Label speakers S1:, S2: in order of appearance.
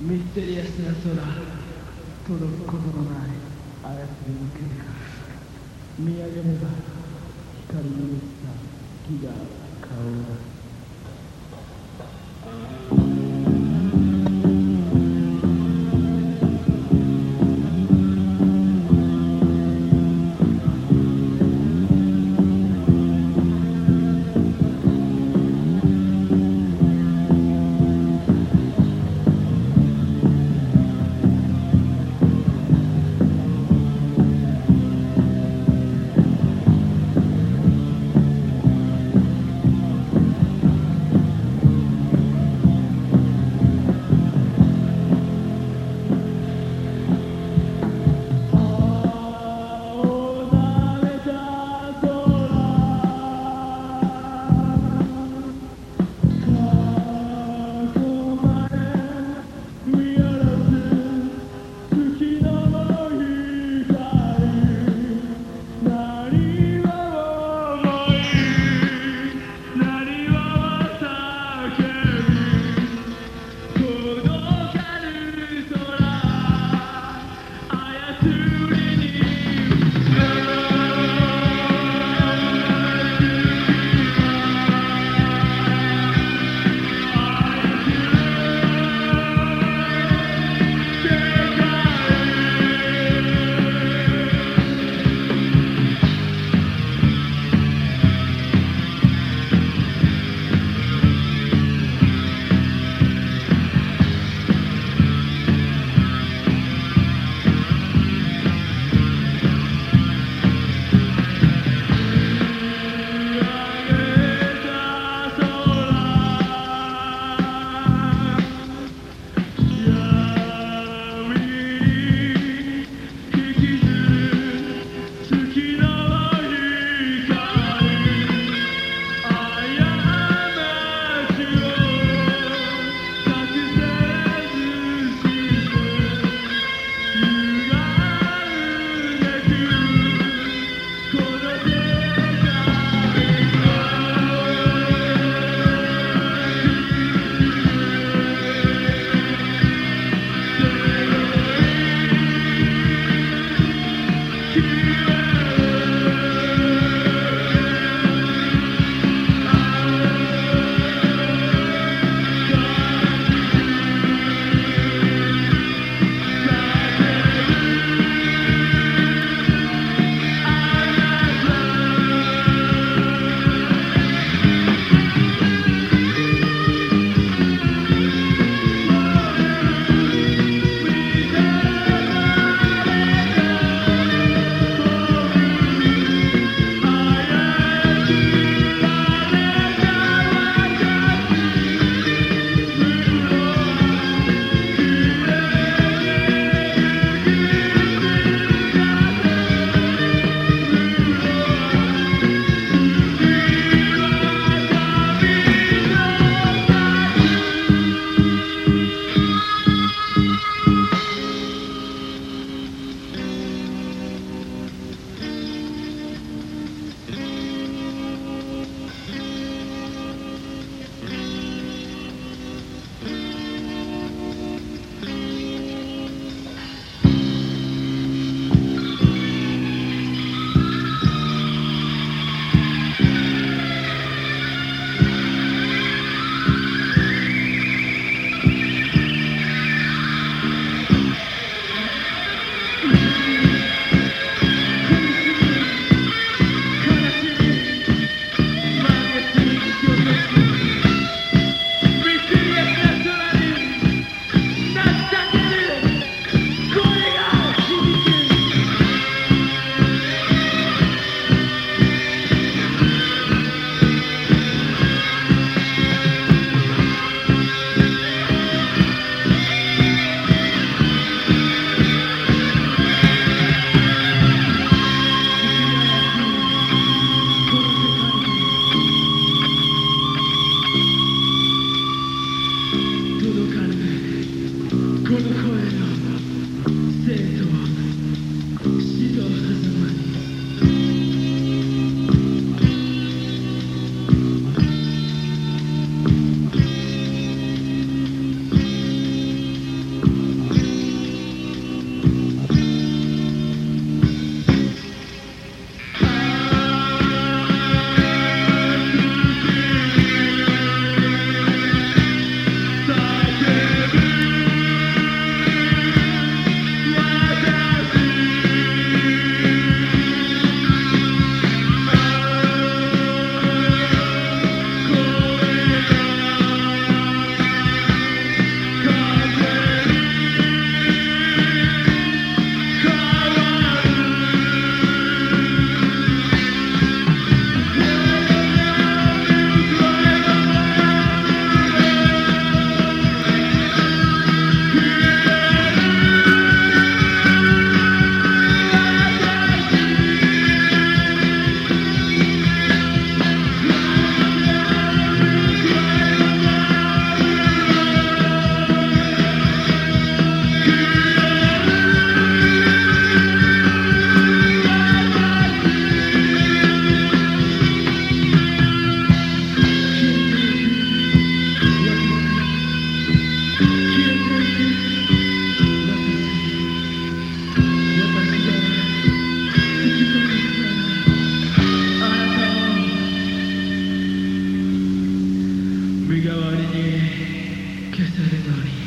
S1: ミステリアスな空届くことのない操りの結果見上げれば光の満ちた木が顔を身身代わりに消されなり